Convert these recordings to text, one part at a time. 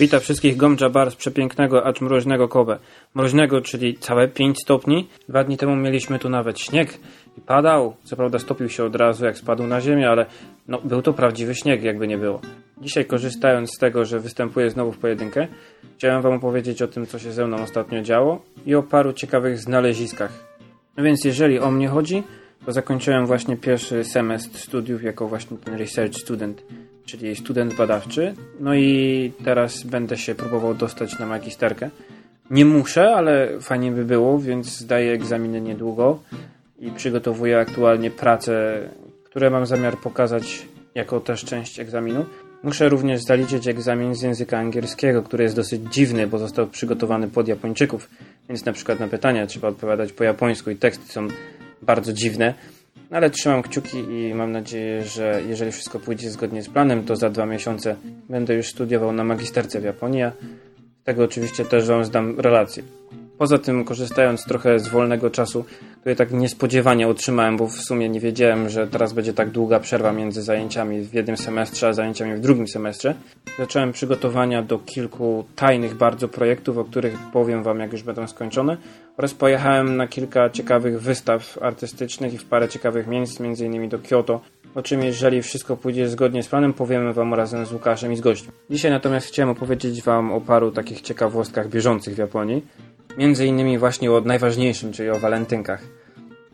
Witam wszystkich Gomja Bar z przepięknego, acz mroźnego Kobe. Mroźnego, czyli całe 5 stopni. Dwa dni temu mieliśmy tu nawet śnieg i padał. Co prawda stopił się od razu, jak spadł na ziemię, ale no, był to prawdziwy śnieg, jakby nie było. Dzisiaj korzystając z tego, że występuję znowu w pojedynkę, chciałem wam opowiedzieć o tym, co się ze mną ostatnio działo i o paru ciekawych znaleziskach. No więc jeżeli o mnie chodzi, to zakończyłem właśnie pierwszy semestr studiów jako właśnie ten research student czyli student badawczy. No i teraz będę się próbował dostać na magisterkę. Nie muszę, ale fajnie by było, więc zdaję egzaminy niedługo i przygotowuję aktualnie prace, które mam zamiar pokazać jako też część egzaminu. Muszę również zaliczyć egzamin z języka angielskiego, który jest dosyć dziwny, bo został przygotowany pod Japończyków, więc na przykład na pytania trzeba odpowiadać po japońsku i teksty są bardzo dziwne. Ale trzymam kciuki i mam nadzieję, że jeżeli wszystko pójdzie zgodnie z planem, to za dwa miesiące będę już studiował na magisterce w Japonii. Z tego oczywiście też Wam zdam relację. Poza tym, korzystając trochę z wolnego czasu, który tak niespodziewanie otrzymałem, bo w sumie nie wiedziałem, że teraz będzie tak długa przerwa między zajęciami w jednym semestrze, a zajęciami w drugim semestrze. Zacząłem przygotowania do kilku tajnych bardzo projektów, o których powiem Wam, jak już będą skończone, oraz pojechałem na kilka ciekawych wystaw artystycznych i w parę ciekawych miejsc, m.in. do Kyoto, o czym jeżeli wszystko pójdzie zgodnie z planem, powiemy Wam razem z Łukaszem i z gościem. Dzisiaj natomiast chciałem opowiedzieć Wam o paru takich ciekawostkach bieżących w Japonii. Między innymi właśnie o najważniejszym, czyli o walentynkach.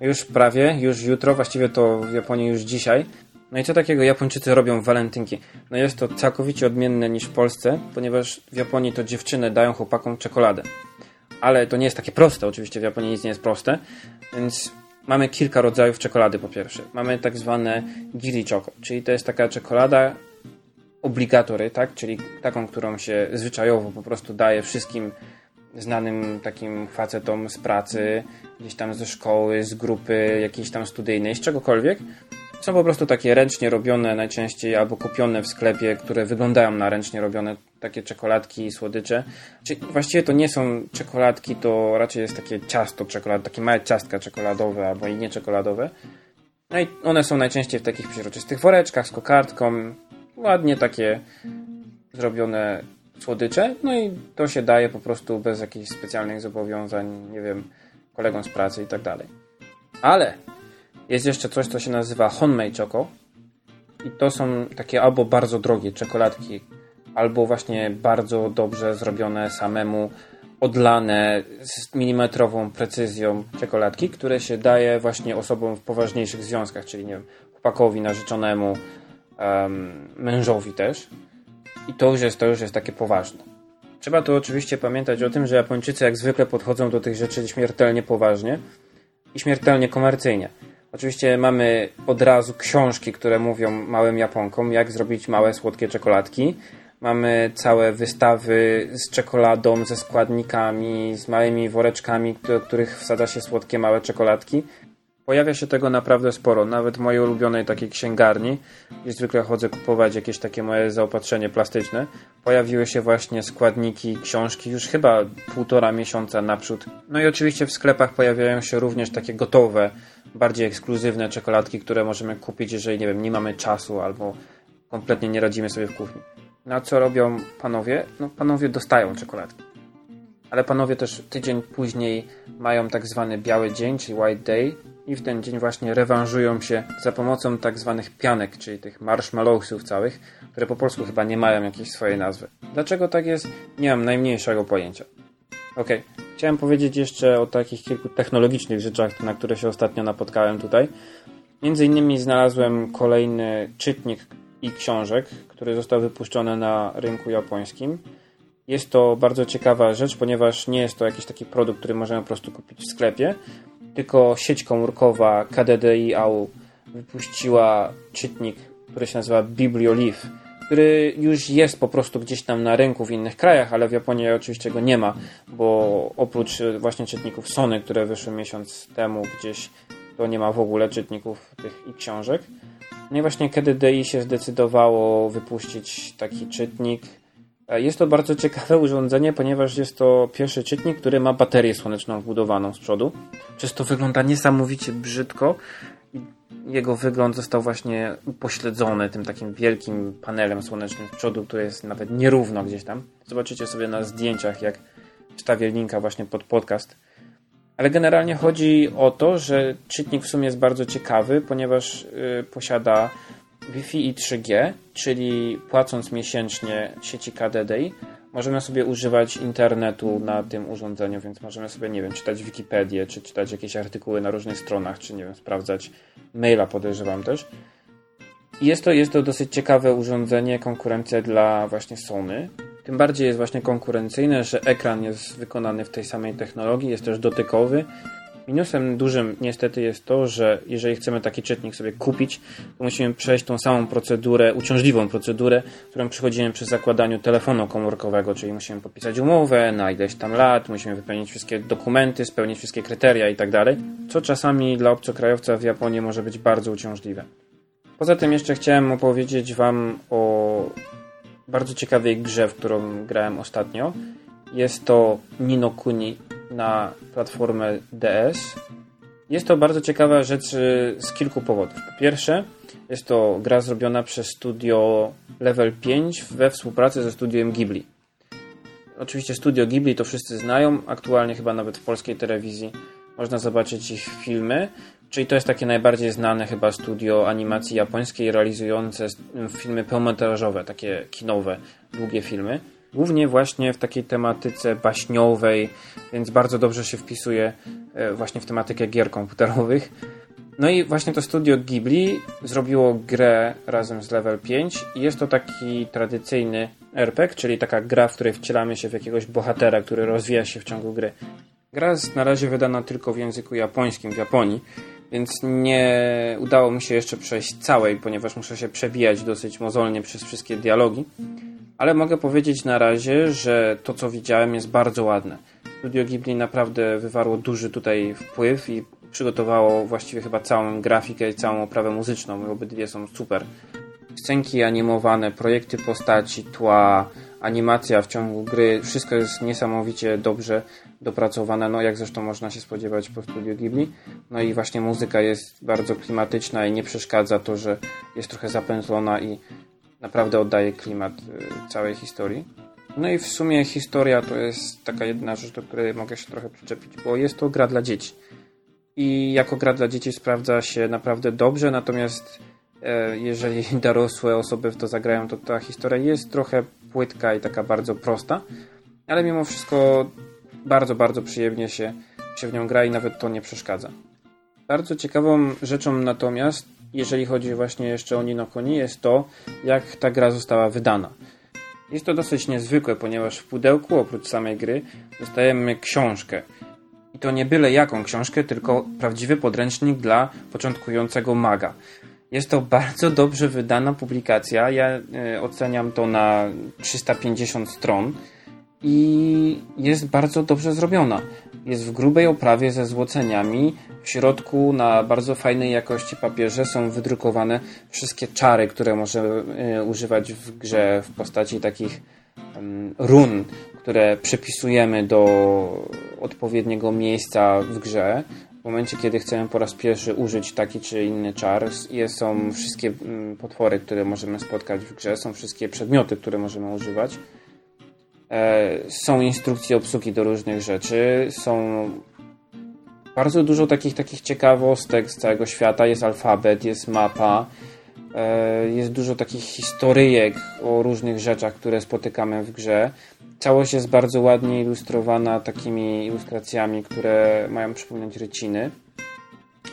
Już prawie, już jutro, właściwie to w Japonii już dzisiaj. No i co takiego Japończycy robią w walentynki? No jest to całkowicie odmienne niż w Polsce, ponieważ w Japonii to dziewczyny dają chłopakom czekoladę. Ale to nie jest takie proste, oczywiście w Japonii nic nie jest proste, więc mamy kilka rodzajów czekolady po pierwsze. Mamy tak zwane giri choco, czyli to jest taka czekolada obligatory, tak? Czyli taką, którą się zwyczajowo po prostu daje wszystkim znanym takim facetom z pracy, gdzieś tam ze szkoły, z grupy jakiejś tam studyjnej, z czegokolwiek. Są po prostu takie ręcznie robione najczęściej albo kupione w sklepie, które wyglądają na ręcznie robione takie czekoladki i słodycze. Czyli właściwie to nie są czekoladki, to raczej jest takie ciasto czekolad, takie małe ciastka czekoladowe albo i nie czekoladowe. No i one są najczęściej w takich przeźroczystych woreczkach z kokardką. Ładnie takie zrobione słodycze, no i to się daje po prostu bez jakichś specjalnych zobowiązań, nie wiem, kolegom z pracy i tak dalej. Ale jest jeszcze coś, co się nazywa homemade choco i to są takie albo bardzo drogie czekoladki, albo właśnie bardzo dobrze zrobione samemu, odlane z milimetrową precyzją czekoladki, które się daje właśnie osobom w poważniejszych związkach, czyli nie wiem, chłopakowi, narzeczonemu, um, mężowi też. I to już jest, to już jest takie poważne. Trzeba tu oczywiście pamiętać o tym, że Japończycy jak zwykle podchodzą do tych rzeczy śmiertelnie poważnie i śmiertelnie komercyjnie. Oczywiście mamy od razu książki, które mówią małym Japonkom, jak zrobić małe słodkie czekoladki. Mamy całe wystawy z czekoladą, ze składnikami, z małymi woreczkami, do których wsadza się słodkie małe czekoladki. Pojawia się tego naprawdę sporo, nawet w mojej ulubionej takiej księgarni, gdzie zwykle chodzę kupować jakieś takie moje zaopatrzenie plastyczne. Pojawiły się właśnie składniki, książki już chyba półtora miesiąca naprzód. No i oczywiście w sklepach pojawiają się również takie gotowe, bardziej ekskluzywne czekoladki, które możemy kupić, jeżeli nie wiem, nie mamy czasu albo kompletnie nie radzimy sobie w kuchni. Na co robią panowie? No panowie dostają czekoladki. Ale panowie też tydzień później mają tak zwany biały dzień, czyli White Day, i w ten dzień właśnie rewanżują się za pomocą tak zwanych pianek, czyli tych marshmallowsów całych, które po polsku chyba nie mają jakiejś swojej nazwy. Dlaczego tak jest? Nie mam najmniejszego pojęcia. Ok, chciałem powiedzieć jeszcze o takich kilku technologicznych rzeczach, na które się ostatnio napotkałem tutaj. Między innymi znalazłem kolejny czytnik i książek, który został wypuszczony na rynku japońskim. Jest to bardzo ciekawa rzecz, ponieważ nie jest to jakiś taki produkt, który możemy po prostu kupić w sklepie, tylko sieć komórkowa KDDI AU wypuściła czytnik, który się nazywa BiblioLeaf, który już jest po prostu gdzieś tam na rynku w innych krajach, ale w Japonii oczywiście go nie ma, bo oprócz właśnie czytników Sony, które wyszły miesiąc temu gdzieś, to nie ma w ogóle czytników tych i książek. No i właśnie KDDI się zdecydowało wypuścić taki czytnik, E, jest to bardzo ciekawe urządzenie, ponieważ jest to pierwszy czytnik, który ma baterię słoneczną wbudowaną z przodu. Przez to wygląda niesamowicie brzydko. jego wygląd został właśnie upośledzony tym takim wielkim panelem słonecznym z przodu, który jest nawet nierówno gdzieś tam. Zobaczycie sobie na zdjęciach, jak wstawię linka właśnie pod podcast. Ale generalnie chodzi o to, że czytnik w sumie jest bardzo ciekawy, ponieważ y, posiada Wi-Fi i 3G, czyli płacąc miesięcznie sieci KDDI, możemy sobie używać internetu na tym urządzeniu, więc możemy sobie, nie wiem, czytać Wikipedię, czy czytać jakieś artykuły na różnych stronach, czy nie wiem, sprawdzać maila, podejrzewam też. Jest to, jest to dosyć ciekawe urządzenie, konkurencja dla właśnie Sony. Tym bardziej jest właśnie konkurencyjne, że ekran jest wykonany w tej samej technologii, jest też dotykowy. Minusem dużym niestety jest to, że jeżeli chcemy taki czytnik sobie kupić, to musimy przejść tą samą procedurę, uciążliwą procedurę, którą przechodzimy przy zakładaniu telefonu komórkowego, czyli musimy podpisać umowę na ileś tam lat, musimy wypełnić wszystkie dokumenty, spełnić wszystkie kryteria i tak co czasami dla obcokrajowca w Japonii może być bardzo uciążliwe. Poza tym jeszcze chciałem opowiedzieć Wam o bardzo ciekawej grze, w którą grałem ostatnio. Jest to Nino Kuni na platformę DS. Jest to bardzo ciekawa rzecz y, z kilku powodów. Po pierwsze, jest to gra zrobiona przez studio Level 5 we współpracy ze studiem Ghibli. Oczywiście studio Ghibli to wszyscy znają, aktualnie chyba nawet w polskiej telewizji można zobaczyć ich filmy. Czyli to jest takie najbardziej znane chyba studio animacji japońskiej realizujące filmy pełnometrażowe, takie kinowe, długie filmy. Głównie właśnie w takiej tematyce baśniowej, więc bardzo dobrze się wpisuje e, właśnie w tematykę gier komputerowych. No i właśnie to studio Ghibli zrobiło grę razem z Level 5 i jest to taki tradycyjny RPG, czyli taka gra, w której wcielamy się w jakiegoś bohatera, który rozwija się w ciągu gry. Gra jest na razie wydana tylko w języku japońskim w Japonii, więc nie udało mi się jeszcze przejść całej, ponieważ muszę się przebijać dosyć mozolnie przez wszystkie dialogi. Ale mogę powiedzieć na razie, że to co widziałem jest bardzo ładne. Studio Ghibli naprawdę wywarło duży tutaj wpływ i przygotowało właściwie chyba całą grafikę i całą oprawę muzyczną. Obydwie są super. Scenki animowane, projekty postaci, tła, animacja w ciągu gry, wszystko jest niesamowicie dobrze dopracowane, no jak zresztą można się spodziewać po studiu Ghibli. No i właśnie muzyka jest bardzo klimatyczna i nie przeszkadza to, że jest trochę zapętlona i naprawdę oddaje klimat y, całej historii. No i w sumie historia to jest taka jedna rzecz, do której mogę się trochę przyczepić, bo jest to gra dla dzieci. I jako gra dla dzieci sprawdza się naprawdę dobrze, natomiast e, jeżeli dorosłe osoby w to zagrają, to ta historia jest trochę płytka i taka bardzo prosta, ale mimo wszystko bardzo, bardzo przyjemnie się, się w nią gra i nawet to nie przeszkadza. Bardzo ciekawą rzeczą natomiast, jeżeli chodzi właśnie jeszcze o Nino jest to, jak ta gra została wydana. Jest to dosyć niezwykłe, ponieważ w pudełku oprócz samej gry dostajemy książkę. I to nie byle jaką książkę, tylko prawdziwy podręcznik dla początkującego maga. Jest to bardzo dobrze wydana publikacja. Ja e, oceniam to na 350 stron i jest bardzo dobrze zrobiona. Jest w grubej oprawie ze złoceniami. W środku na bardzo fajnej jakości papierze są wydrukowane wszystkie czary, które możemy e, używać w grze w postaci takich run, które przypisujemy do odpowiedniego miejsca w grze. W momencie, kiedy chcemy po raz pierwszy użyć taki czy inny czar, są wszystkie potwory, które możemy spotkać w grze, są wszystkie przedmioty, które możemy używać. E, są instrukcje obsługi do różnych rzeczy, są bardzo dużo takich, takich ciekawostek z całego świata. Jest alfabet, jest mapa, e, jest dużo takich historyjek o różnych rzeczach, które spotykamy w grze. Całość jest bardzo ładnie ilustrowana takimi ilustracjami, które mają przypominać ryciny.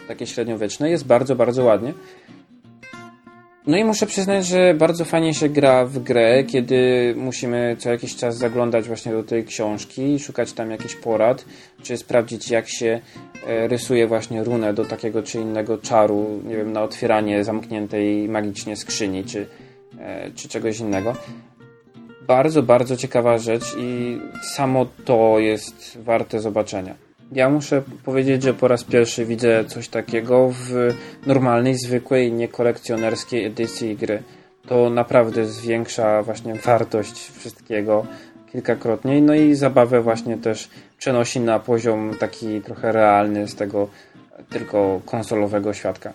Takie średniowieczne. Jest bardzo, bardzo ładnie. No i muszę przyznać, że bardzo fajnie się gra w grę, kiedy musimy co jakiś czas zaglądać właśnie do tej książki, szukać tam jakichś porad, czy sprawdzić jak się e, rysuje właśnie runę do takiego czy innego czaru, nie wiem, na otwieranie zamkniętej magicznie skrzyni, czy, e, czy czegoś innego. Bardzo, bardzo ciekawa rzecz i samo to jest warte zobaczenia. Ja muszę powiedzieć, że po raz pierwszy widzę coś takiego w normalnej, zwykłej, niekolekcjonerskiej edycji gry. To naprawdę zwiększa właśnie wartość wszystkiego kilkakrotnie, no i zabawę właśnie też przenosi na poziom taki trochę realny z tego tylko konsolowego świadka.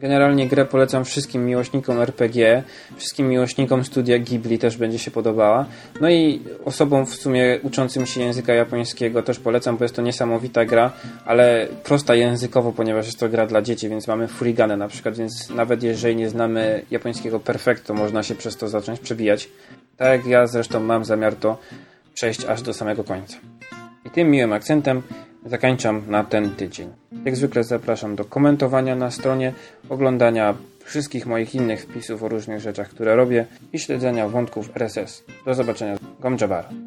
Generalnie grę polecam wszystkim miłośnikom RPG, wszystkim miłośnikom studia Ghibli też będzie się podobała. No i osobom w sumie uczącym się języka japońskiego też polecam, bo jest to niesamowita gra, ale prosta językowo, ponieważ jest to gra dla dzieci, więc mamy furigane na przykład, więc nawet jeżeli nie znamy japońskiego perfekto, można się przez to zacząć przebijać. Tak jak ja zresztą mam zamiar to przejść aż do samego końca. I tym miłym akcentem zakończam na ten tydzień. Jak zwykle zapraszam do komentowania na stronie, oglądania wszystkich moich innych wpisów o różnych rzeczach, które robię i śledzenia wątków RSS. Do zobaczenia. Gomjabar.